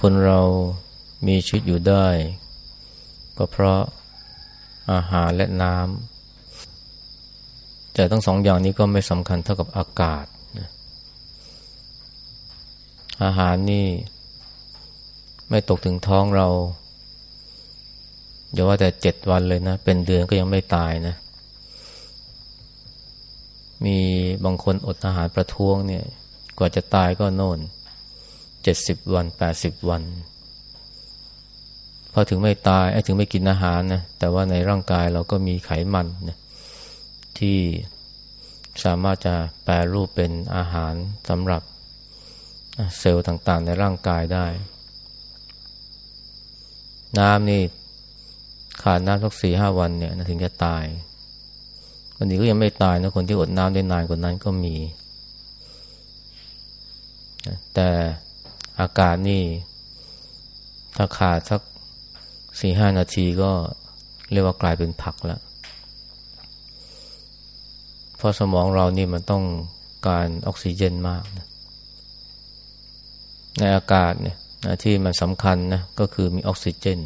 คนเรามีชีวิตอยู่ได้ ก็เพราะอาหารและน้ำแต่ทั้งสองอย่างนี้ก็ไม่สำคัญเท่ากับอากาศ อาหารนี่ไม่ตกถึงท้องเราอย่าว่าแต่เจ็ดวันเลยนะ เป็นเดือนก็ยังไม่ตายนะ มีบางคนอดอาหารประท้วงเนี่ย กว่าจะตายก็โน่น เจ็ดสิบวันแปดสิบวัน พอถึงไม่ตายไอ้ถึงไม่กินอาหารนะแต่ว่าในร่างกายเราก็มีไขมันนะที่สามารถจะแปลรูปเป็นอาหารสำหรับเซลล์ต่างๆ ในร่างกายได้ น้ำนี่ขาดน้ำสักสี่ห้าวันเนี่ยถึงจะตายวันนี้ก็ยังไม่ตายนะคนที่อดน้ำได้นานกว่านั้นก็มี แต่ อากาศนี่ ถ้าขาดสักสี่ห้านาทีก็เรียกว่ากลายเป็นผักแล้วเพราะสมองเรานี่มันต้องการออกซิเจนมากนะในอากาศเนี่ยที่มันสำคัญนะก็คือมีออกซิเจน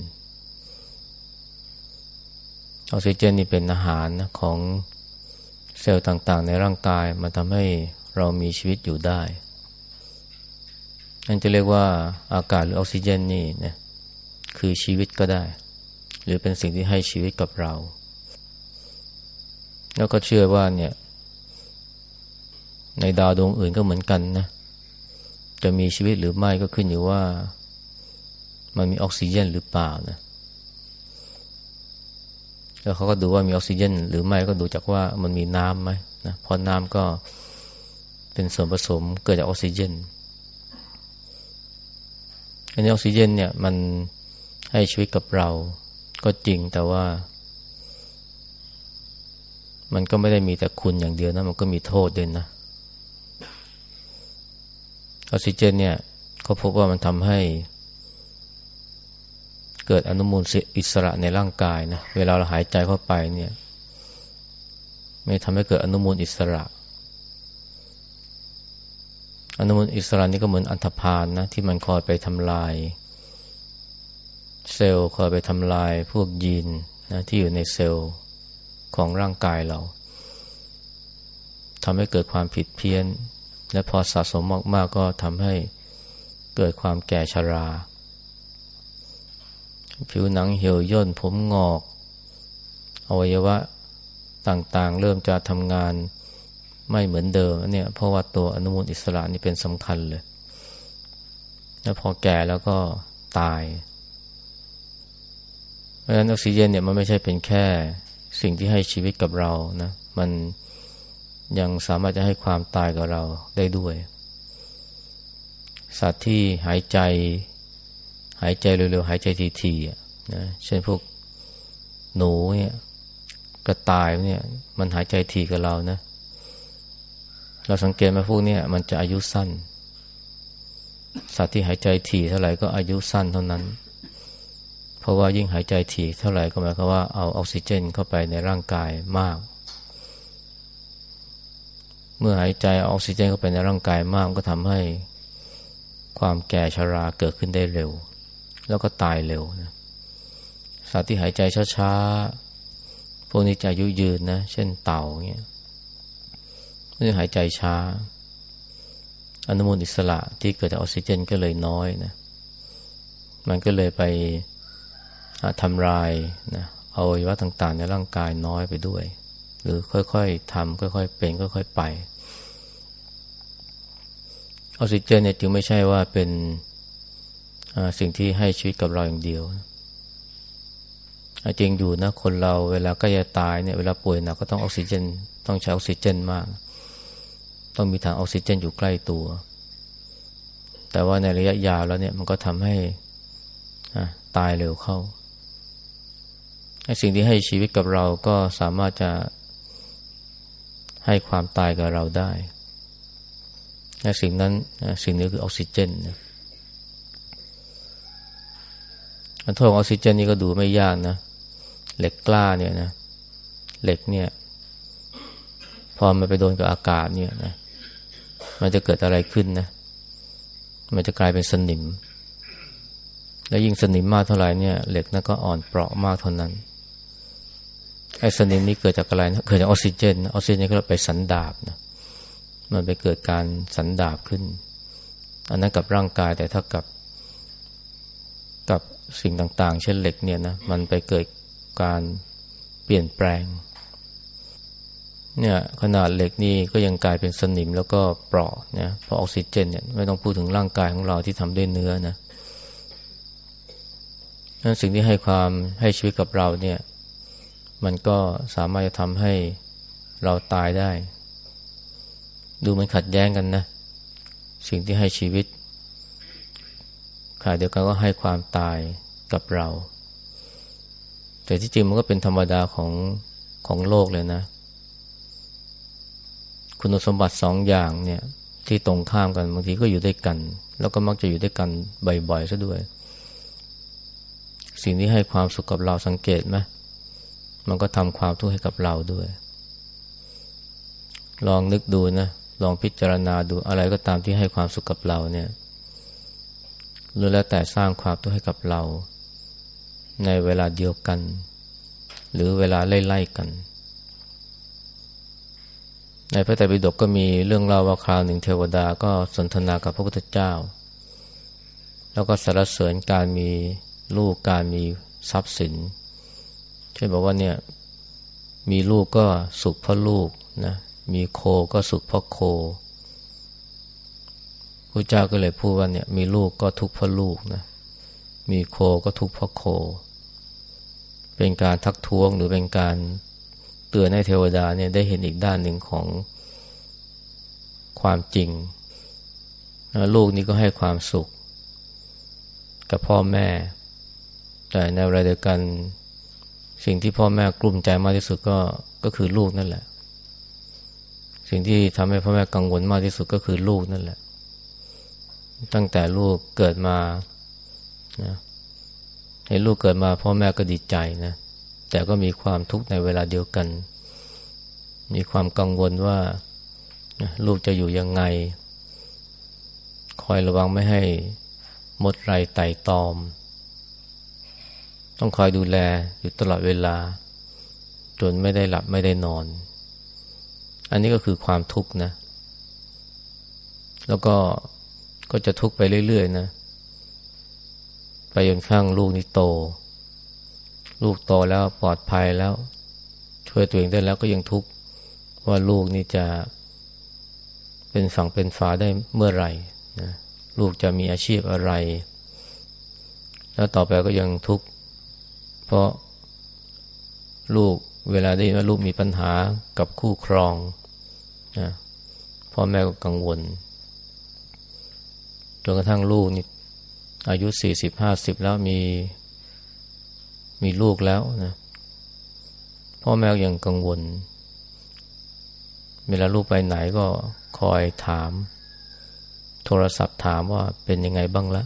ออกซิเจนนี่เป็นอาหารนะของเซลล์ต่างๆ ในร่างกายมันทำให้เรามีชีวิตอยู่ได้ นั่นจะเรียกว่าอากาศหรือออกซิเจนนี่นะคือชีวิตก็ได้ หรือเป็นสิ่งที่ให้ชีวิตกับเรา แล้วก็เชื่อว่าเนี่ย ในดาวดวงอื่นก็เหมือนกันนะ จะมีชีวิตหรือไม่ก็ขึ้นอยู่ว่า มันมีออกซิเจนหรือเปล่านะแล้วเขาก็ดูว่ามีออกซิเจน หรือไม่ก็ดูจากว่ามันมีน้ำไหมนะเพราะน้ำก็เป็นส่วนผสมเกิดจากออกซิเจน อันนี้ออกซิเจนเนี่ยมันให้ชีวิตกับเราก็จริงแต่ว่า มันก็ไม่ได้มีแต่คุณอย่างเดียวนะมันก็มีโทษด้วยนะออกซิเจนเนี่ยเขาพบว่ามันทำให้ เกิดอนุมูลอิสระในร่างกายนะเวลาเราหายใจเข้าไปเนี่ย ไม่ทำให้เกิดอนุมูลอิสระ อนุมูลอิสระนี่ก็เหมือนอันธพาลนะที่มันคอยไปทำลาย เซลล์คอยไปทำลายพวกยีนนะที่อยู่ในเซลล์ของร่างกายเราทำให้เกิดความผิดเพี้ยน และพอสะสมมากๆก็ทำให้เกิดความแก่ชรา ผิวหนังเหี่ยวย่นผมงอก อวัยวะต่างๆ เริ่มจะทำงาน ไม่เหมือนเดิมเนี่ยเพราะว่าตัวอนุมูลอิสระนี่เป็นสำคัญเลย แล้วพอแก่แล้วก็ตาย เพราะฉะนั้นออกซิเจนเนี่ยมันไม่ใช่เป็นแค่สิ่งที่ให้ชีวิตกับเรานะมันยังสามารถจะให้ความตายกับเราได้ด้วย สัตว์ที่หายใจ หายใจเร็วๆหายใจทีๆนะเช่นพวกหนูเนี่ยกระต่ายเนี่ย มันหายใจทีกับเรานะ เราสังเกตมาพวกนี้มันจะอายุสั้น สัตว์ที่หายใจถี่เท่าไหร่ก็อายุสั้นเท่านั้น เพราะว่ายิ่งหายใจถี่เท่าไหร่ก็หมายความว่าเอาออกซิเจนเข้าไปในร่างกายมาก เมื่อหายใจออกซิเจนเข้าไปในร่างกายมากก็ทำให้ความแก่ชราเกิดขึ้นได้เร็ว แล้วก็ตายเร็วนะสัตว์ที่หายใจช้าๆพวกนี้จะอายุยืนนะ เช่นเต่าเนี่ย นี่หายใจช้า อนุมูลอิสระที่เกิดจากออกซิเจนก็เลยน้อยนะ มันก็เลยไปทำลายนะเอาอวัยวะต่างๆ ในร่างกายน้อยไปด้วย หรือค่อยๆทำค่อยๆเป็นค่อยๆไป ออกซิเจนเนี่ยจึงไม่ใช่ว่าเป็นสิ่งที่ให้ชีวิตกับเราอย่างเดียวจริงอยู่นะคนเราเวลาใกล้จะตายเนี่ยเวลาป่วยหนักก็ต้องออกซิเจน ต้องใช้ออกซิเจนมาก ต้องมีทางออกซิเจนอยู่ใกล้ตัว แต่ว่าในระยะยาวแล้วเนี่ยมันก็ทำให้ตายเร็วเข้าสิ่งที่ให้ชีวิตกับเราก็สามารถจะให้ความตายกับเราได้และสิ่งนั้นสิ่งนี้คือออกซิเจนนะโทษออกซิเจนนี่ก็ดูไม่ยากนะ เหล็กกล้าเนี่ยนะ เหล็กเนี่ย พอมันไปโดนกับอากาศเนี่ยนะมันจะเกิดอะไรขึ้นนะ มันจะกลายเป็นสนิม แล้วยิ่งสนิมมากเท่าไหร่เนี่ย เหล็กนั้นก็อ่อนเปราะมากเท่านั้นไอ้สนิมนี้เกิดจากอะไรนะเกิดจากออกซิเจนออกซิเจนก็ไปสันดาบนะมันไปเกิดการสันดาบขึ้น อันนั้นกับร่างกายแต่ถ้ากับ กับสิ่งต่าง ๆ เช่นเหล็กเนี่ยนะมันไปเกิดการเปลี่ยนแปลง เนี่ยขนาดเหล็กนี่ก็ยังกลายเป็นสนิมแล้วก็เปราะเนี่ยเพราะออกซิเจนเนี่ยไม่ต้องพูดถึงร่างกายของเราที่ทำด้วยเนื้อนะนั่นสิ่งที่ให้ความให้ชีวิตกับเราเนี่ย มันก็สามารถจะทำให้เราตายได้ ดูมันขัดแย้งกันนะ สิ่งที่ให้ชีวิตขณะเดียวกันก็ให้ความตายกับเรา แต่ที่จริงมันก็เป็นธรรมดาของของโลกเลยนะ คุณสมบัติสองอย่างเนี่ยที่ตรงข้ามกันบางทีก็อยู่ด้วยกัน แล้วก็มักจะอยู่ด้วยกันบ่อยๆซะด้วย สิ่งที่ให้ความสุขกับเราสังเกตไหมมันก็ทำความทุกข์ให้กับเราด้วย ลองนึกดูนะ ลองพิจารณาดูอะไรก็ตามที่ให้ความสุขกับเราเนี่ยหรือแล้วแต่สร้างความทุกข์ให้กับเรา ในเวลาเดียวกัน หรือเวลาไล่ๆกัน ในพระไตรปิฎกก็มีเรื่องเล่าว่าคราวหนึ่งเทวดาก็สนทนากับพระพุทธเจ้า แล้วก็สรรเสริญการมีลูกการมีทรัพย์สินเช่นบอกว่าเนี่ยมีลูกก็สุขเพราะลูกนะมีโคก็สุขเพราะโคพระเจ้าก็เลยพูดว่าเนี่ยมีลูกก็ทุกข์เพราะลูกนะมีโคก็ทุกข์เพราะโค เป็นการทักท้วงหรือเป็นการ เตือนให้เทวดาเนี่ยได้เห็นอีกด้านหนึ่งของความจริง ลูกนี้ก็ให้ความสุข กับพ่อแม่ แต่ในเวลาเดียวกัน สิ่งที่พ่อแม่กลุ้มใจมากที่สุดก็ก็คือลูกนั่นแหละ สิ่งที่ทำให้พ่อแม่กังวลมากที่สุดก็คือลูกนั่นแหละ ตั้งแต่ลูกเกิดมานะให้ลูกเกิดมาพ่อแม่ก็ดีใจนะ แต่ก็มีความทุกข์ในเวลาเดียวกัน มีความกังวลว่าลูกจะอยู่ยังไง คอยระวังไม่ให้มดไรไต่ตอม ต้องคอยดูแลอยู่ตลอดเวลา จนไม่ได้หลับไม่ได้นอน อันนี้ก็คือความทุกข์นะ แล้วก็ก็จะทุกข์ไปเรื่อยๆนะ ไปจนข้างลูกนี่โต ลูกโตแล้วปลอดภัยแล้ว ช่วยตัวเองได้แล้วก็ยังทุกข์ว่าลูกนี่จะเป็นฝั่งเป็นฝาได้เมื่อไหร่นะลูกจะมีอาชีพอะไร แล้วต่อไปก็ยังทุกข์เพราะลูกเวลาได้ยินว่าลูกมีปัญหากับคู่ครองนะพ่อแม่ก็กังวลจนกระทั่งลูกนี่อายุสี่สิบห้าสิบแล้วมี มีลูกแล้วนะพ่อแม่ยังกังวล เวลาลูกไปไหนก็คอยถาม โทรศัพท์ถามว่าเป็นยังไงบ้างละ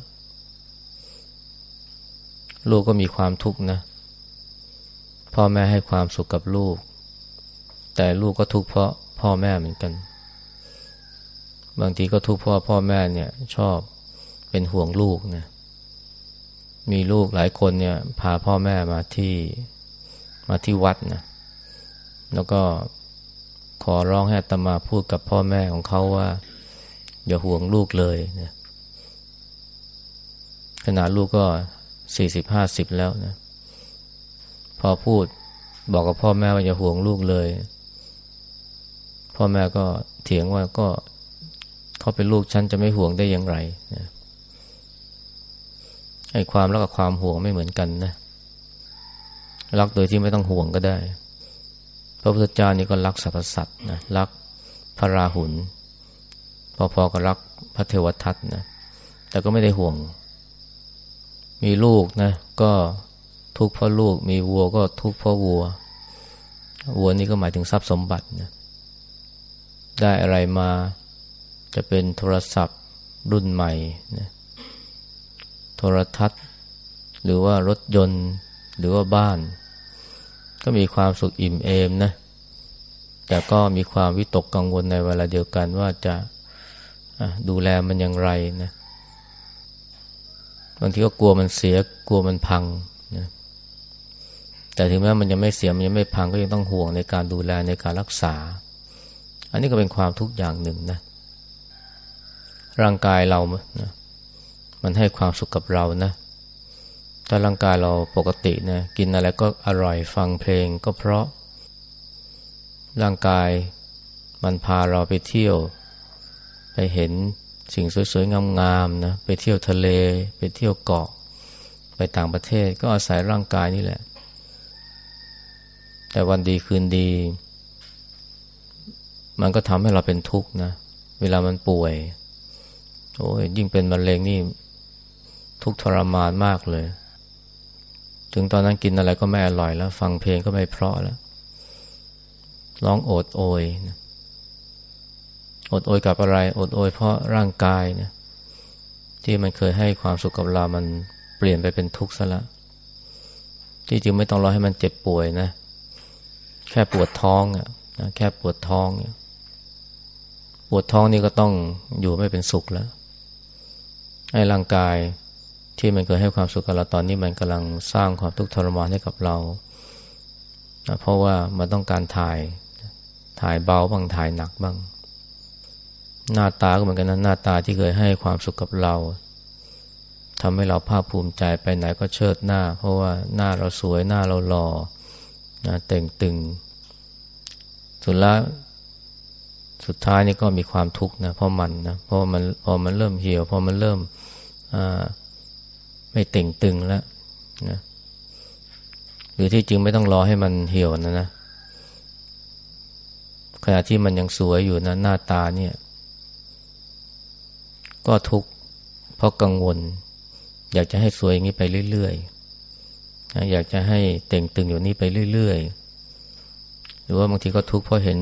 ลูกก็มีความทุกข์นะ พ่อแม่ให้ความสุขกับลูก แต่ลูกก็ทุกข์เพราะพ่อแม่เหมือนกัน บางทีก็ทุกข์เพราะพ่อแม่เนี่ย ชอบเป็นห่วงลูกนะ มีลูกหลายคนเนี่ย พาพ่อแม่มาที่มาที่วัดนะแล้วก็ขอร้องให้ตมาพูดกับพ่อแม่ของเขาว่า อย่าห่วงลูกเลยนะขนาดลูกก็สี่สิบห้าสิบแล้วนะพอพูดบอกกับพ่อแม่ว่าอย่าห่วงลูกเลย พ่อแม่ก็เถียงว่าก็เขาเป็นลูกฉันจะไม่ห่วงได้อย่างไรนะ ไอ้ความรักกับความห่วงไม่เหมือนกันนะรักโดยที่ไม่ต้องห่วงก็ได้ พระพุทธเจ้านี่ก็รักสรรพสัตว์นะรักพระราหุลพอๆกับรักพระเทวทัตนะแต่ก็ไม่ได้ห่วง มีลูกนะ ก็ทุกข์เพราะลูก มีวัวก็ทุกข์เพราะวัว วัวนี่ก็หมายถึงทรัพย์สมบัตินะได้อะไรมาจะเป็นโทรศัพท์รุ่นใหม่นะ รทัศน์ หรือว่ารถยนต์ หรือว่าบ้าน ก็มีความสุขอิ่มเอมนะ แต่ก็มีความวิตกกังวลในเวลาเดียวกันว่าจะดูแลมันอย่างไรนะบางทีก็กลัวมันเสียกลัวมันพังนะแต่ถึงแม้มันยังไม่เสียมันยังไม่พังก็ยังต้องห่วงในการดูแลในการรักษา อันนี้ก็เป็นความทุกข์อย่างหนึ่งนะร่างกายเรานะ มันให้ความสุขกับเรานะ ถ้าร่างกายเราปกตินะ กินอะไรก็อร่อยฟังเพลงก็เพราะ ร่างกายมันพาเราไปเที่ยว ไปเห็นสิ่งสวยๆ งามๆนะ ไปเที่ยวทะเล ไปเที่ยวเกาะ ไปต่างประเทศก็อาศัยร่างกายนี่แหละ แต่วันดีคืนดี มันก็ทำให้เราเป็นทุกข์นะ เวลามันป่วยโอ้ยยิ่งเป็นมะเร็งนี่ ทุกทรมานมากเลย ถึงตอนนั้นกินอะไรก็ไม่อร่อยแล้ว ฟังเพลงก็ไม่เพราะแล้ว ร้องโอดโอยนะอดโอยกับอะไรอดโอยเพราะร่างกายเนี่ยที่มันเคยให้ความสุขกับเรามันเปลี่ยนไปเป็นทุกข์ซะล้วที่จริงไม่ต้องรอให้มันเจ็บป่วยนะ แค่ปวดท้องอะนะแค่ปวดท้องเนี่ยปวดท้องนี่ก็ต้องอยู่ไม่เป็นสุขแล้ว ให้ร่างกาย ที่มันเคยให้ความสุขกับเราตอนนี้มันกำลังสร้างความทุกข์ทรมานให้กับเรา เพราะว่ามันต้องการถ่ายถ่ายเบาบ้างถ่ายหนักบ้าง หน้าตาก็เหมือนกันนะหน้าตาที่เคยให้ความสุขกับเราทำให้เราภาคภูมิใจไปไหนก็เชิดหน้า เพราะว่าหน้าเราสวยหน้าเราหล่อนะเต่งตึง สุดละสุดท้ายนี่ก็มีความทุกข์นะเพราะมันนะเพราะมันพอมันเริ่มเหี่ยวพอมันเริ่ม ไม่เต่งตึงแล้วนะหรือที่จริงไม่ต้องรอให้มันเหี่ยวนะนะขณะที่มันยังสวยอยู่นะหน้าตาเนี่ย ก็ทุกข์เพราะกังวล อยากจะให้สวยอย่างนี้ไปเรื่อยๆอยากจะให้เต่งตึงอยู่นี้ไปเรื่อยๆหรือว่าบางทีก็ทุกข์เพราะเห็น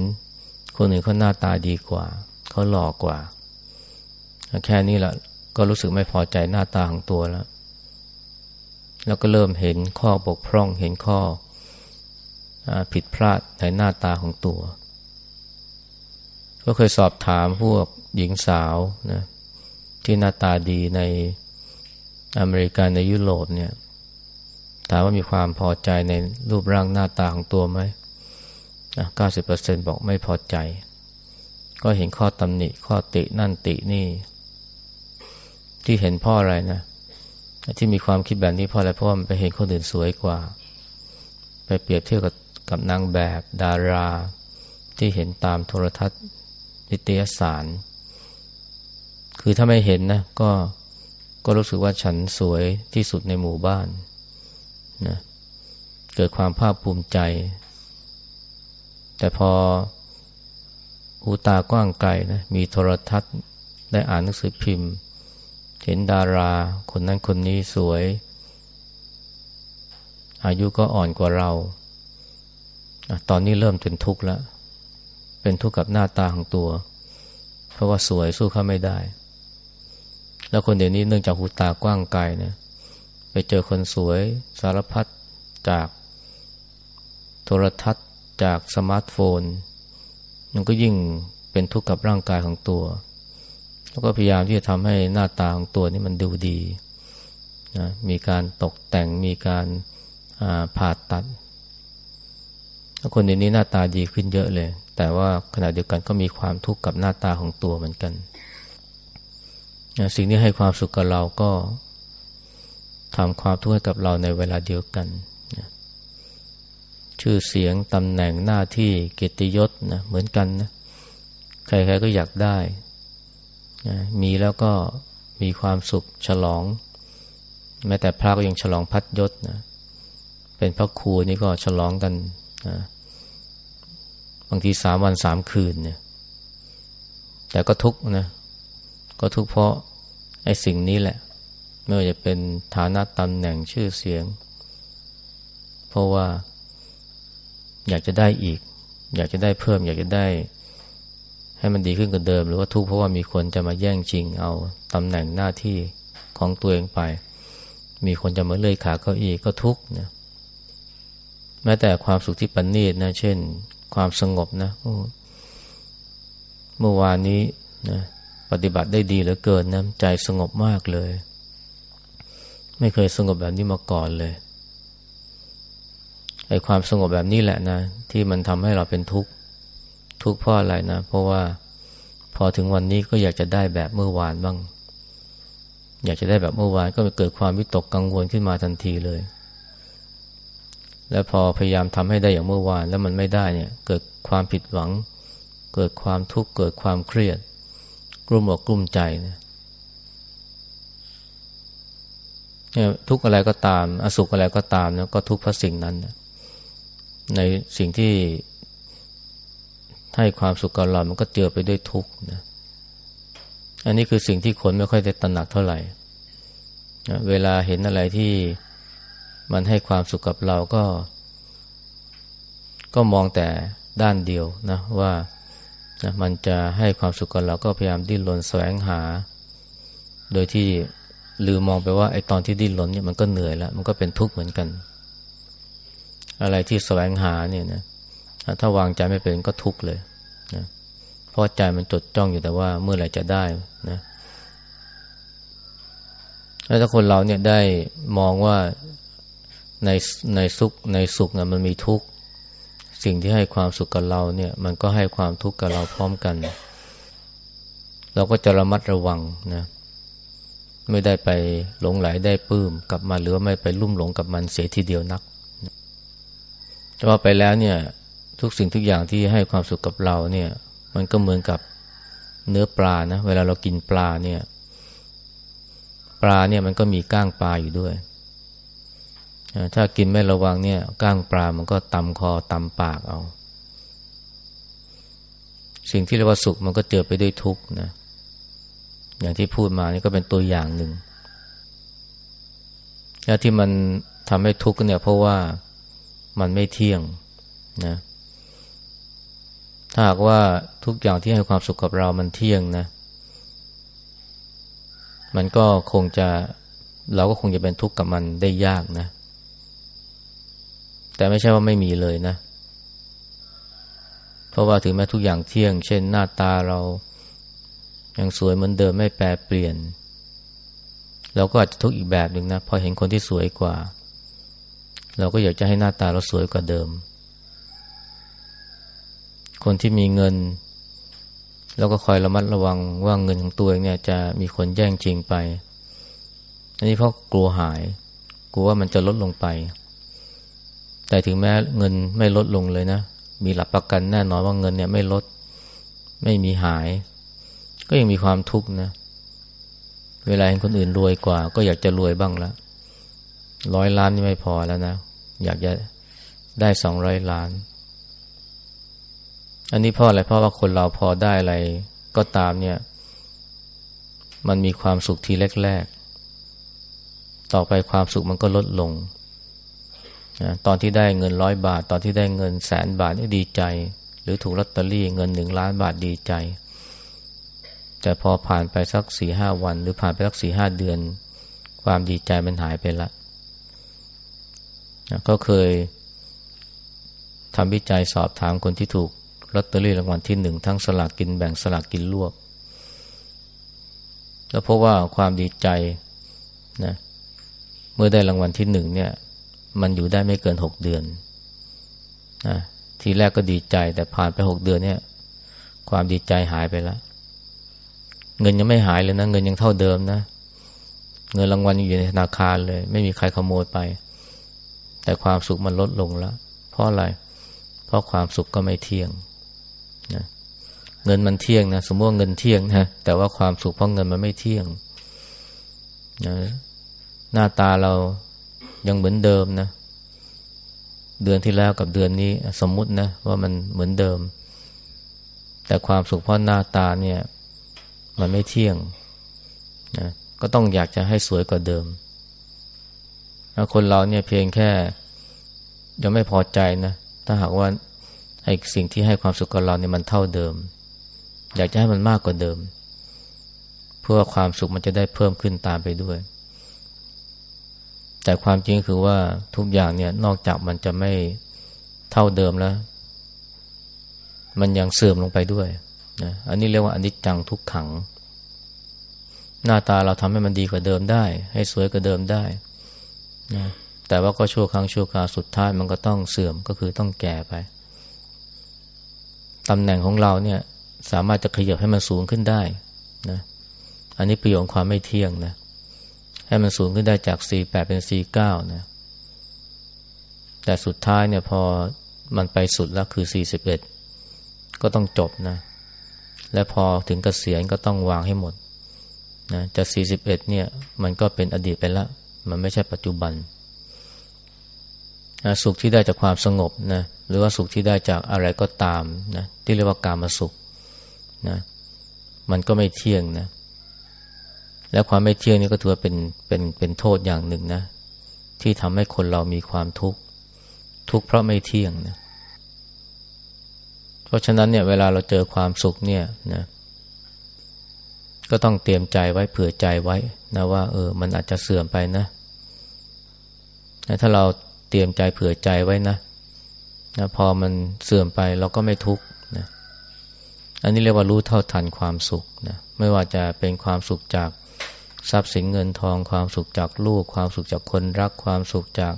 คนอื่นเขาหน้าตาดีกว่าเขาหล่อกว่า แค่นี้แหละก็รู้สึกไม่พอใจหน้าตาของตัวแล้ว แล้วก็เริ่มเห็นข้อบกพร่อง เห็นข้ออผิดพลาดในหน้าตาของตัว ก็เคยสอบถามพวกหญิงสาวนะที่หน้าตาดีในอเมริกาในยุโรปเนี่ยถามว่ามีความพอใจในรูปร่างหน้าตาของตัวไหมนะเก้าสิบเปอร์เซ็นบอกไม่พอใจ ก็เห็นข้อตำหนิข้อตินั่นตินี่ ที่เห็นพ่ออะไรนะ ที่มีความคิดแบบนี้เพราะอะไรเพราะว่ามันไปเห็นคนอื่นสวยกว่า ไปเปรียบเทียบกับกับนางแบบดาราที่เห็นตามโทรทัศน์นิตยสาร คือถ้าไม่เห็นนะก็ก็รู้สึกว่าฉันสวยที่สุดในหมู่บ้านนะเกิดความภาคภูมิใจ แต่พอหูตากว้างไกลนะมีโทรทัศน์ได้อ่านหนังสือพิมพ์ เห็นดารา คนนั้นคนนี้สวย อายุก็อ่อนกว่าเรา ตอนนี้เริ่มเป็นทุกข์แล้ว เป็นทุกข์กับหน้าตาของตัว เพราะว่าสวยสู้เขาไม่ได้ แล้วคนเดี๋ยวนี้เนื่องจากหูตากว้างไกลเนี่ยไปเจอคนสวยสารพัดจากโทรทัศน์จากสมาร์ทโฟน มันก็ยิ่งเป็นทุกข์กับร่างกายของตัว แล้วก็พยายามที่จะทำให้หน้าตาของตัวนี่มันดูดีนะมีการตกแต่งมีการผ่าตัดแล้วคนเดี๋ยวนี้หน้าตาดีขึ้นเยอะเลย แต่ว่าขณะเดียวกันก็มีความทุกข์กับหน้าตาของตัวเหมือนกัน สิ่งที่ให้ความสุขกับเราก็ทำความทุกข์ให้กับเราในเวลาเดียวกันชื่อเสียงตำแหน่งหน้าที่เกียรติยศนะเหมือนกันนะใครๆก็อยากได้ นะมีแล้วก็มีความสุขฉลอง แม้แต่พระก็ยังฉลองพัดยศนะเป็นพระครูนี่ก็ฉลองกันนะบางทีสามวันสามคืนเนี่ย แต่ก็ทุกนะ ก็ทุกเพราะไอ้สิ่งนี้แหละ ไม่ว่าจะเป็นฐานะตำแหน่งชื่อเสียง เพราะว่า อยากจะได้อีก อยากจะได้เพิ่ม อยากจะได้ ให้มันดีขึ้นกว่าเดิม หรือว่าทุกข์เพราะว่ามีคนจะมาแย่งชิงเอาตำแหน่งหน้าที่ของตัวเองไป มีคนจะมาเลื่อยขาเก้าอี้ก็ทุกข์นะแม้แต่ความสุขที่ปนนีตนะ เช่น ความสงบนะเมื่อวานนี้นะปฏิบัติได้ดีเหลือเกินนะใจสงบมากเลย ไม่เคยสงบแบบนี้มาก่อนเลยไอ้ความสงบแบบนี้แหละนะ ที่มันทำให้เราเป็นทุกข์ ทุกข์เพราะอะไรนะ เพราะว่าพอถึงวันนี้ก็อยากจะได้แบบเมื่อวานบ้าง อยากจะได้แบบเมื่อวานก็เกิดความวิตกกังวลขึ้นมาทันทีเลย แล้วพอพยายามทำให้ได้อย่างเมื่อวาน แล้วมันไม่ได้เนี่ย เกิดความผิดหวัง เกิดความทุกข์เกิดความเครียด กลุ้มอกกลุ้มใจเนี่ยทุกอะไรก็ตาม อสุขอะไรก็ตามนะก็ทุกเพราะสิ่งนั้นนะในสิ่งที่ ให้ความสุขกับเรา มันก็เจอไปด้วยทุกข์นะ อันนี้คือสิ่งที่คนไม่ค่อยได้ตระหนักเท่าไหร่นะเวลาเห็นอะไรที่มันให้ความสุขกับเราก็ ก็มองแต่ด้านเดียวนะว่านะมันจะให้ความสุขกับเราก็พยายามดิ้นรนแสวงหา โดยที่ลืมมองไปว่าไอ้ตอนที่ดิ้นรนเนี่ยมันก็เหนื่อยแล้ว มันก็เป็นทุกข์เหมือนกัน อะไรที่แสวงหาเนี่ยนะ ถ้าวางใจไม่เป็นก็ทุกข์เลยนะเพราะใจมันจดจ้องอยู่แต่ว่าเมื่อไหร่จะได้นะแล้วถ้าคนเราเนี่ยได้มองว่าในในสุขในสุขนะมันมีทุกข์สิ่งที่ให้ความสุขกับเราเนี่ย มันก็ให้ความทุกข์กับเราพร้อมกัน เราก็จะระมัดระวังนะไม่ได้ไปหลงไหลได้ปื้มกับมันหรือไม่ไปลุ่มหลงกับมันเสียทีเดียวนักแต่ว่าไปแล้วเนี่ย ทุกสิ่งทุกอย่างที่ให้ความสุขกับเราเนี่ย มันก็เหมือนกับเนื้อปลานะ เวลาเรากินปลาเนี่ย ปลาเนี่ยมันก็มีก้างปลาอยู่ด้วยถ้ากินไม่ระวังเนี่ย ก้างปลามันก็ตำคอตำปากเอา สิ่งที่เรียกว่าสุขมันก็เจอไปด้วยทุกข์นะ อย่างที่พูดมานี่ก็เป็นตัวอย่างหนึ่งแล้วที่มันทำให้ทุกข์เนี่ย เพราะว่ามันไม่เที่ยงนะ ถ้าหากว่าทุกอย่างที่ให้ความสุขกับเรามันเที่ยงนะ มันก็คงจะเราก็คงจะเป็นทุกข์กับมันได้ยากนะ แต่ไม่ใช่ว่าไม่มีเลยนะ เพราะว่าถึงแม้ทุกอย่างเที่ยง เช่นหน้าตาเรา ยังสวยเหมือนเดิมไม่แปรเปลี่ยน เราก็อาจจะทุกข์อีกแบบหนึ่งนะ พอเห็นคนที่สวยกว่า เราก็อยากจะให้หน้าตาเราสวยกว่าเดิม คนที่มีเงินเราก็คอยระมัดระวังว่าเงินของตัวเองเนี่ยจะมีคนแย่งชิงไป อันนี้เพราะกลัวหาย กลัวว่ามันจะลดลงไป แต่ถึงแม้เงินไม่ลดลงเลยนะ มีหลักประกันแน่นอนว่าเงินเนี่ยไม่ลด ไม่มีหาย ก็ยังมีความทุกข์นะ เวลาเห็นคนอื่นรวยกว่า ก็อยากจะรวยบ้างละร้อยล้านนี่ไม่พอแล้วนะ อยากจะได้สองร้อยล้าน อันนี้เพราะอะไรเพราะว่าคนเราพอได้อะไรก็ตามเนี่ย มันมีความสุขทีแรกๆ ต่อไปความสุขมันก็ลดลงนะตอนที่ได้เงินร้อยบาท ตอนที่ได้เงินแสนบาทนี่ดีใจ หรือถูกลอตเตอรี่เงินหนึ่งล้านบาทดีใจ แต่พอผ่านไปสักสี่ห้าวัน หรือผ่านไปสักสี่ห้าเดือน ความดีใจมันหายไปละก็เคยทำวิจัยสอบถามคนที่ถูก ลอตเตอรี่รางวัลที่หนึ่งทั้งสลากกินแบ่งสลากกินรวบ แล้วพบว่าความดีใจนะเมื่อได้รางวัลที่หนึ่งเนี่ย มันอยู่ได้ไม่เกินหกเดือนนะทีแรกก็ดีใจแต่ผ่านไปหกเดือนเนี่ย ความดีใจหายไปแล้ว เงินยังไม่หายเลยนะ เงินยังเท่าเดิมนะ เงินรางวัลอยู่ในธนาคารเลย ไม่มีใครขโมยไป แต่ความสุขมันลดลงแล้ว เพราะอะไร เพราะความสุขก็ไม่เที่ยง นะเงินมันเที่ยงนะสมมติว่าเงินเที่ยงนะแต่ว่าความสุขเพราะเงินมันไม่เที่ยงนะหน้าตาเรายังเหมือนเดิมนะ เดือนที่แล้วกับเดือนนี้สมมุตินะว่ามันเหมือนเดิม แต่ความสุขเพราะหน้าตาเนี่ย มันไม่เที่ยงนะก็ต้องอยากจะให้สวยกว่าเดิมคนเราเนี่ยเพียงแค่ยังไม่พอใจนะ ถ้าหากว่า ไอ้สิ่งที่ให้ความสุขกับเราเนี่ยมันเท่าเดิม อยากจะให้มันมากกว่าเดิม เพื่อความสุขมันจะได้เพิ่มขึ้นตามไปด้วย แต่ความจริงคือว่าทุกอย่างเนี่ยนอกจากมันจะไม่เท่าเดิมแล้ว มันยังเสื่อมลงไปด้วยนะอันนี้เรียกว่าอนิจจังทุกขัง หน้าตาเราทำให้มันดีกว่าเดิมได้ ให้สวยกว่าเดิมได้นะแต่ว่าก็ชั่วครั้งชั่วคราวสุดท้ายมันก็ต้องเสื่อมก็คือต้องแก่ไป ตำแหน่งของเราเนี่ยสามารถจะขยับให้มันสูงขึ้นได้นะอันนี้ประโยชน์ความไม่เที่ยงนะให้มันสูงขึ้นได้จาก 48 เป็น 49 นะ แต่สุดท้ายเนี่ยพอมันไปสุดแล้วคือ 41 ก็ต้องจบนะ และพอถึงกเกษียณก็ต้องวางให้หมดนะจาก 41 เนี่ย มันก็เป็นอดีตไปแล้ว มันไม่ใช่ปัจจุบัน สุขที่ได้จากความสงบนะหรือว่าสุขที่ได้จากอะไรก็ตามนะที่เรียกว่าการมาสุขนะมันก็ไม่เที่ยงนะและความไม่เที่ยงนี่ก็ถือว่าเป็นเป็นเป็นโทษอย่างหนึ่งนะ ที่ทำให้คนเรามีความทุกข์ทุกข์เพราะไม่เที่ยงนะเพราะฉะนั้นเนี่ยเวลาเราเจอความสุขเนี่ยนะก็ต้องเตรียมใจไว้เผื่อใจไว้นะว่าเออมันอาจจะเสื่อมไปนะถ้าเรา เตรียมใจเผื่อใจไว้นะนะพอมันเสื่อมไปเราก็ไม่ทุกข์นะอันนี้เรียกว่ารู้เท่าทันความสุขนะไม่ว่าจะเป็นความสุขจากทรัพย์สินเงินทอง ความสุขจากลูก ความสุขจากคนรัก ความสุขจาก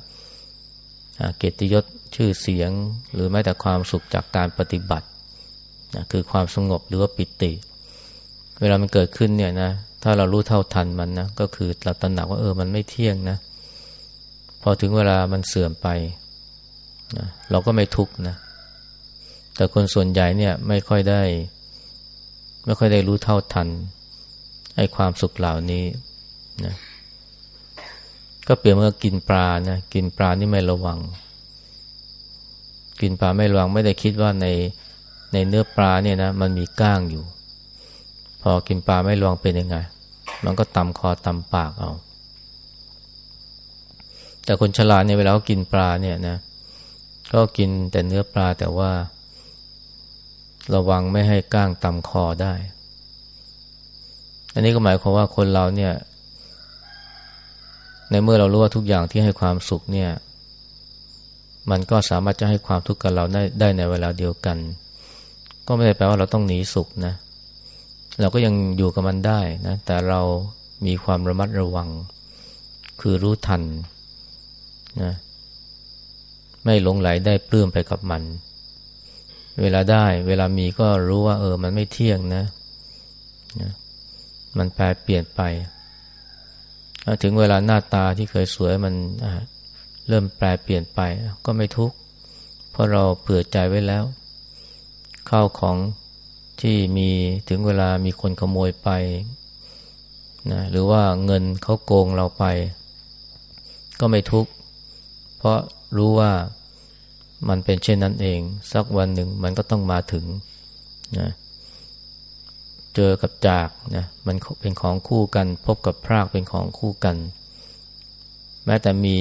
เกียรติยศชื่อเสียง หรือแม้แต่ความสุขจากการปฏิบัตินะคือความสงบหรือว่าปิติ เวลามันเกิดขึ้นเนี่ยนะถ้าเรารู้เท่าทันมันนะก็คือเราตระหนักว่าเออมันไม่เที่ยงนะ พอถึงเวลามันเสื่อมไปนะเราก็ไม่ทุกข์นะ แต่คนส่วนใหญ่เนี่ยไม่ค่อยได้ ไม่ค่อยได้รู้เท่าทันไอ้ความสุขเหล่านี้นะก็เปรียบเมื่อกินปลานะกินปลานี่ไม่ระวัง กินปลาไม่ระวังไม่ได้คิดว่าในในเนื้อปลาเนี่ยนะมันมีก้างอยู่ พอกินปลาไม่ระวังเป็นยังไง มันก็ตำคอตำปากเอา แต่คนฉลาดเนี่ยเวลาเขากินปลาเนี่ยนะ ก็กินแต่เนื้อปลาแต่ว่า ระวังไม่ให้ก้างตำคอได้ อันนี้ก็หมายความว่าคนเราเนี่ย ในเมื่อเรารู้ว่าทุกอย่างที่ให้ความสุขเนี่ย มันก็สามารถจะให้ความทุกข์กับเราได้ได้ในเวลาเดียวกัน ก็ไม่ได้แปลว่าเราต้องหนีสุขนะ เราก็ยังอยู่กับมันได้นะ แต่เรามีความระมัดระวัง คือรู้ทัน นะไม่หลงไหลได้ปลื้มไปกับมัน เวลาได้ เวลามีก็รู้ว่า เออ มันไม่เที่ยงนะนะมันแปรเปลี่ยนไป ถึงเวลาหน้าตาที่เคยสวยมันเริ่มแปรเปลี่ยนไป ก็ไม่ทุกข์เพราะเราเผื่อใจไว้แล้วเข้าของที่มีถึงเวลามีคนขโมยไปนะหรือว่าเงินเขาโกงเราไป ก็ไม่ทุกข์เราะรู้ว่ามันเป็นเช่นนั้นเอง สักวันหนึ่งมันก็ต้องมาถึงนะเจอกับจากนะมันเป็นของคู่กัน พบกับพรากเป็นของคู่กัน แม้แต่มี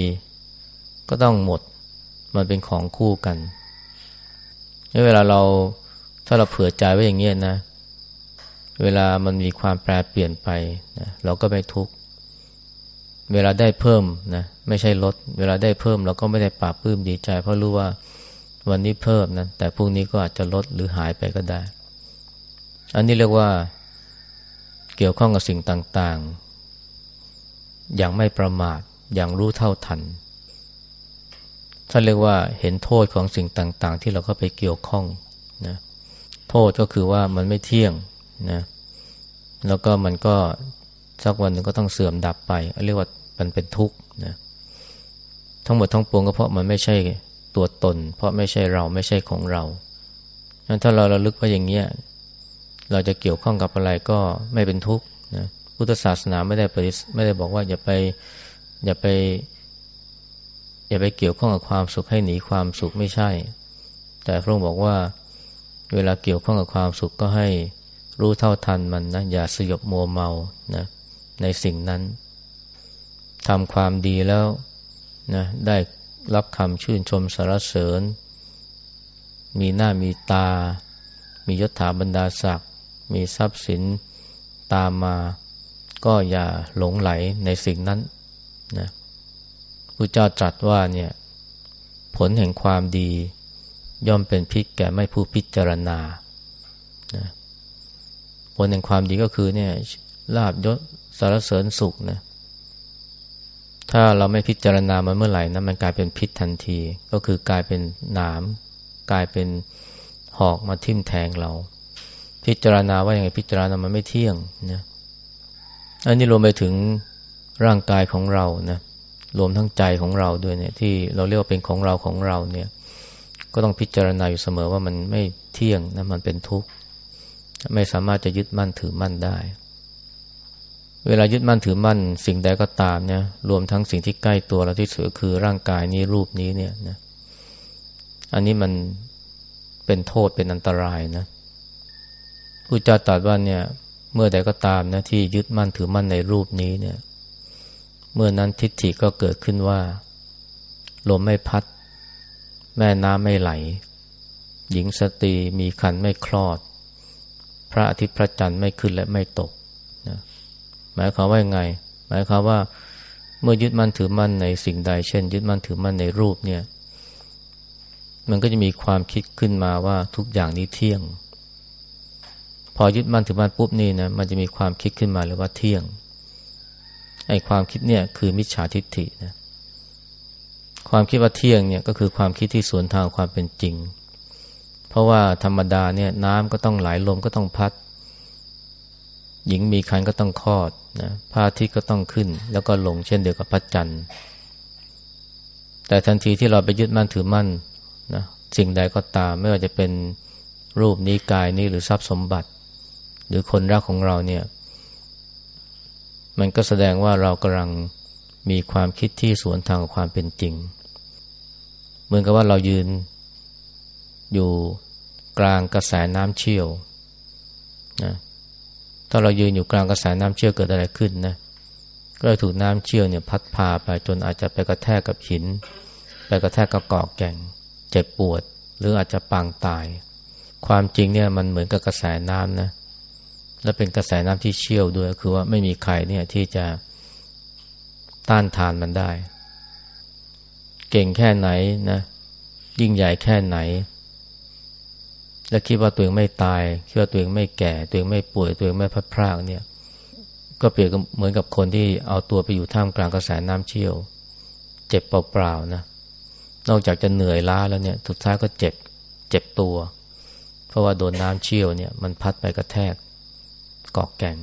ก็ต้องหมด มันเป็นของคู่กันเวลาเราถ้าเราเผื่อใจไว้อย่างเงี้ยนะ เวลามันมีความแปรเปลี่ยนไปนะเราก็ไม่ทุกข์ เวลาได้เพิ่มนะไม่ใช่ลด เวลาได้เพิ่มเราก็ไม่ได้ปราบปื้มดีใจ เพราะรู้ว่าวันนี้เพิ่มนะแต่พรุ่งนี้ก็อาจจะลดหรือหายไปก็ได้ อันนี้เรียกว่าเกี่ยวข้องกับสิ่งต่างๆ อย่างไม่ประมาทอย่างรู้เท่าทันท่านเรียกว่าเห็นโทษของสิ่งต่างๆ ที่เราก็ไปเกี่ยวข้องนะโทษก็คือว่ามันไม่เที่ยงนะแล้วก็มันก็ สักวันหนึ่งก็ต้องเสื่อมดับไปเรียกว่ามันเป็นทุกข์นะทั้งหมดทั้งปวงก็เพราะมันไม่ใช่ตัวตน เพราะไม่ใช่เราไม่ใช่ของเราถ้าเราเราลึกว่าอย่างเงี้ยเราจะเกี่ยวข้องกับอะไรก็ไม่เป็นทุกข์นะพุทธศาสนาไม่ได้ปฏิไม่ได้บอกว่าอย่าไปอย่าไป อย่าไปเกี่ยวข้องกับความสุขให้หนีความสุขไม่ใช่ แต่พระองค์บอกว่า เวลาเกี่ยวข้องกับความสุขก็ให้รู้เท่าทันมันนะอย่าสยบโมเมานะ ในสิ่งนั้นทำความดีแล้วนะได้รับคำชื่นชมสรรเสริญ มีหน้ามีตา มียศถาบรรดาศักดิ์มีทรัพย์สินตามมา ก็อย่าหลงไหลในสิ่งนั้นนะพระเจ้าตรัสว่าเนี่ยผลแห่งความดีย่อมเป็นพิษแก่ไม่ผู้พิจารณานะผลแห่งความดีก็คือเนี่ยลาบยศ สารเสริญสุขนะถ้าเราไม่พิจารณามันเมื่อไหร่นะมันกลายเป็นพิษทันที ก็คือกลายเป็นหนาม กลายเป็นหอกมาทิ่มแทงเรา พิจารณาว่าอย่างไงพิจารณามันไม่เที่ยงนะอันนี้รวมไปถึงร่างกายของเรานะรวมทั้งใจของเราด้วยเนี่ย ที่เราเรียกว่าเป็นของเราของเราเนี่ย ก็ต้องพิจารณาอยู่เสมอว่ามันไม่เที่ยงนะมันเป็นทุกข์ ไม่สามารถจะยึดมั่นถือมั่นได้ เวลายึดมั่นถือมั่นสิ่งใดก็ตามเนี่ยรวมทั้งสิ่งที่ใกล้ตัวเราที่สุดคือร่างกายนี้รูปนี้เนี่ยนะอันนี้มันเป็นโทษเป็นอันตรายนะผู้จ้าตรัสว่าเนี่ย เมื่อใดก็ตามนะที่ยึดมั่นถือมั่นในรูปนี้เนี่ย เมื่อนั้นทิฏฐิก็เกิดขึ้นว่าลมไม่พัด แม่น้ำไม่ไหล หญิงสตรีมีคันไม่คลอด พระอาทิตย์พระจันทร์ไม่ขึ้นและไม่ตก หมายความว่ายังไง หมายความว่าเมื่อยึดมั่นถือมั่นในสิ่งใด เช่น ยึดมั่นถือมั่นในรูปเนี่ย มันก็จะมีความคิดขึ้นมาว่าทุกอย่างนี้เที่ยง พอยึดมั่นถือมั่นปุ๊บนี่นะมันจะมีความคิดขึ้นมาเลยว่าเที่ยงไอ้ความคิดเนี่ยคือมิจฉาทิฏฐินะความคิดว่าเที่ยงเนี่ยก็คือความคิดที่สวนทางความเป็นจริง เพราะว่าธรรมดาเนี่ยน้ำก็ต้องไหลลมก็ต้องพัด หญิงมีคันก็ต้องคลอด นะพระอาทิตย์ก็ต้องขึ้น แล้วก็ลงเช่นเดียวกับพระจันทร์ แต่ทันทีที่เราไปยึดมั่นถือมั่นนะสิ่งใดก็ตาม ไม่ว่าจะเป็นรูปนี้กายนี้หรือทรัพย์สมบัติ หรือคนรักของเราเนี่ย มันก็แสดงว่าเรากำลังมีความคิดที่สวนทางกับความเป็นจริง เหมือนกับว่าเรายืนอยู่กลางกระแสน้ำเชี่ยวนะ ถ้าเรายืนอยู่กลางกระแสน้ำเชี่ยวเกิดอะไรขึ้นนะก็ถูกน้ำเชี่ยวเนี่ยพัดพาไปจนอาจจะไปกระแทกกับหิน ไปกระแทกกับกอกแก่ง เจ็บปวด หรืออาจจะปางตาย ความจริงเนี่ยมันเหมือนกับกระแสน้ำนะ และเป็นกระแสน้ำที่เชี่ยวด้วย คือว่าไม่มีใครเนี่ยที่จะต้านทานมันได้ เก่งแค่ไหนนะ ยิ่งใหญ่แค่ไหน และคิดว่าตัวเองไม่ตาย คิดว่าตัวเองไม่แก่ ตัวเองไม่ป่วย ตัวเองไม่พัดพรากเนี่ย ก็เปรียบเหมือนกับคนที่เอาตัวไปอยู่ท่ามกลางกระแสน้ำเชี่ยว เจ็บเปล่าๆนะ นอกจากจะเหนื่อยล้าแล้วเนี่ย สุดท้ายก็เจ็บ เจ็บตัว เพราะว่าโดนน้ำเชี่ยวเนี่ย มันพัดไปกระแทกเกาะแก่ง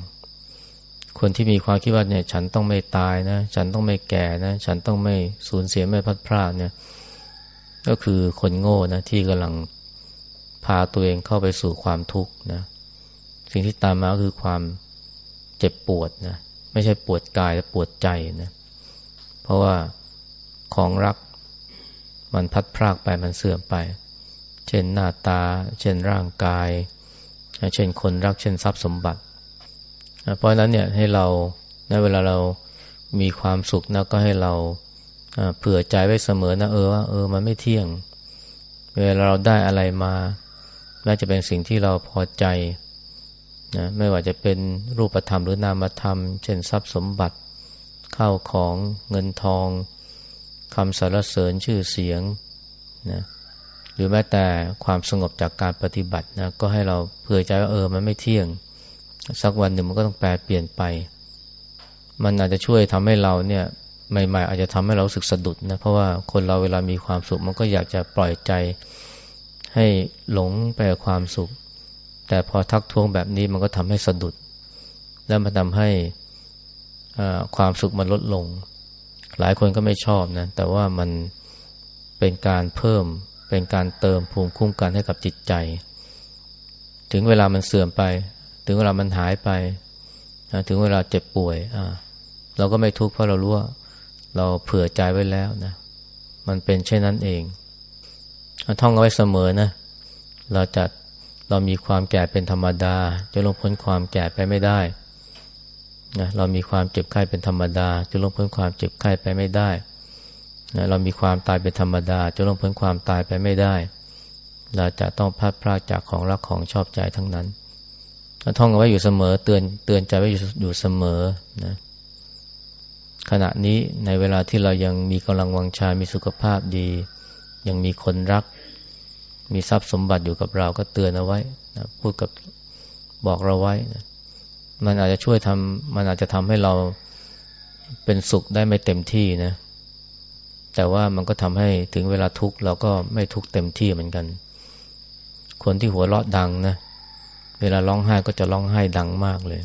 คนที่มีความคิดว่าเนี่ย ฉันต้องไม่ตายนะ ฉันต้องไม่แก่นะ ฉันต้องไม่สูญเสียไม่พัดพรากเนี่ย ก็คือคนโง่นะที่กำลัง พาตัวเองเข้าไปสู่ความทุกข์นะ สิ่งที่ตามมาคือความเจ็บปวดนะ ไม่ใช่ปวดกายแต่ปวดใจนะ เพราะว่าของรักมันพัดพรากไปมันเสื่อมไป เช่นหน้าตา เช่นร่างกาย เช่นคนรัก เช่นทรัพย์สมบัติ เพราะนั้นเนี่ยให้เราในเวลาเรามีความสุขนะก็ให้เราเผื่อใจไว้เสมอนะเออว่าเออมันไม่เที่ยง เวลาเราได้อะไรมา แม้จะเป็นสิ่งที่เราพอใจนะไม่ว่าจะเป็นรูปธรรมหรือนามธรรม เช่นทรัพย์สมบัติข้าวของเงินทองคำสรรเสริญชื่อเสียงนะหรือแม้แต่ความสงบจากการปฏิบัตินะก็ให้เราเผื่อใจว่าเออมันไม่เที่ยง สักวันหนึ่งมันก็ต้องแปลเปลี่ยนไป มันอาจจะช่วยทำให้เราเนี่ยใหม่ๆอาจจะทำให้เราสึกสะดุดนะเพราะว่าคนเราเวลามีความสุขมันก็อยากจะปล่อยใจ ให้หลงไปกับความสุข แต่พอทักท้วงแบบนี้มันก็ทำให้สะดุด แล้วมันทำให้ความสุขมันลดลง หลายคนก็ไม่ชอบนะ แต่ว่ามันเป็นการเพิ่ม เป็นการเติมภูมิคุ้มกันให้กับจิตใจ ถึงเวลามันเสื่อมไป ถึงเวลามันหายไป ถึงเวลาเจ็บป่วย เราก็ไม่ทุกข์เพราะเรารู้ว่า เราเผื่อใจไว้แล้วนะ มันเป็นเช่นนั้นเอง ท่องเอาไว้เสมอนะ เราจะเรามีความแก่เป็นธรรมดา จะลงพ้นความแก่ไปไม่ได้นะเรามีความเจ็บไข้เป็นธรรมดา จะลงพ้นความเจ็บไข้ไปไม่ได้นะเรามีความตายเป็นธรรมดา จะลงพ้นความตายไปไม่ได้ เราจะต้องพัดพลาดจากของรักของชอบใจทั้งนั้นท่องเอาไว้อยู่เสมอ เตือนเตือนใจไว้อยู่เสมอนะขณะนี้ในเวลาที่เรายังมีกำลังวังชา มีสุขภาพดี ยังมีคนรัก มีทรัพย์สมบัติอยู่กับเราก็เตือนเอาไว้นะพูดกับบอกเราไว้นะมันอาจจะช่วยทำมันอาจจะทำให้เราเป็นสุขได้ไม่เต็มที่นะ แต่ว่ามันก็ทำให้ถึงเวลาทุกข์เราก็ไม่ทุกข์เต็มที่เหมือนกัน คนที่หัวเราะดังนะ เวลาร้องไห้ก็จะร้องไห้ดังมากเลย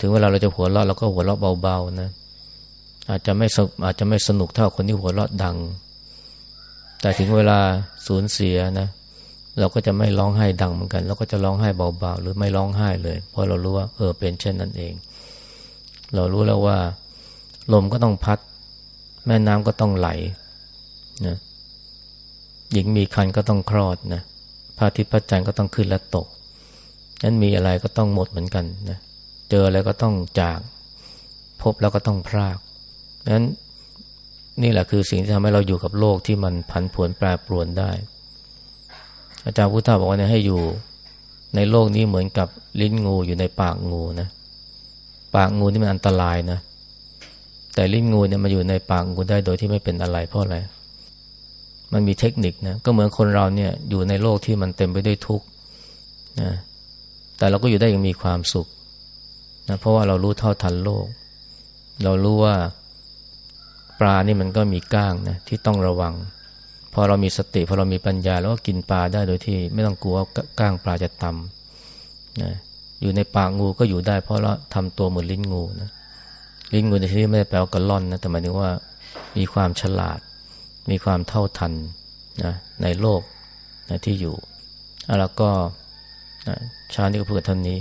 ถึงเวลาเราจะหัวเราะเราก็หัวเราะเบาๆนะ อาจจะไม่อาจจะไม่สนุกเท่าคนที่หัวเราะดัง แต่ถึงเวลาสูญเสียนะเราก็จะไม่ร้องไห้ดังเหมือนกันเราก็จะร้องไห้เบาๆ หรือไม่ร้องไห้เลย เพราะเรารู้ว่าเออเป็นเช่นนั้นเอง เรารู้แล้วว่า ลมก็ต้องพัด แม่น้ำก็ต้องไหลนะหญิงมีคันก็ต้องคลอดนะพระอาทิตย์พระจันทร์ก็ต้องขึ้นและตกนั้นมีอะไรก็ต้องหมดเหมือนกันนะเจออะไรก็ต้องจาก พบแล้วก็ต้องพรากนั้น นี่แหละคือสิ่งที่ทำให้เราอยู่กับโลกที่มันผันผวนแปรปรวนได้ อาจารย์พุทธาบอกว่าเนี่ยให้อยู่ในโลกนี้เหมือนกับลิ้นงูอยู่ในปากงูนะ ปากงูนี่มันอันตรายนะ แต่ลิ้นงูเนี่ยมาอยู่ในปากงูได้โดยที่ไม่เป็นอะไรเพราะอะไร มันมีเทคนิคนะ ก็เหมือนคนเราเนี่ยอยู่ในโลกที่มันเต็มไปด้วยทุกข์นะ แต่เราก็อยู่ได้อย่างมีความสุขนะ เพราะว่าเรารู้เท่าทันโลก เรารู้ว่า ปลานี่มันก็มีก้างนะที่ต้องระวัง พอเรามีสติพอเรามีปัญญาแล้วก็กินปลาได้โดยที่ ไม่ต้องกลัวก้างปลาจะตำนะอยู่ในปากงูก็อยู่ได้ เพราะเราทำตัวเหมือนลิ้นงูนะลิ้นงูในที่นี้ไม่ได้แปลว่ากระล่อนนะแต่หมายถึงว่ามีความฉลาด มีความเท่าทันนะในโลกนะที่อยู่แล้วก็ชาตินี้ก็พื่อเท่านี้